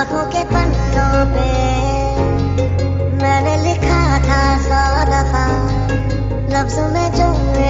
किताबों के पन्नों पे। मैंने लिखा था सौ दफ़ा लफ्जों में जुमले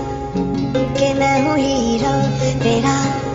के मैं हूँ हीरो तेरा।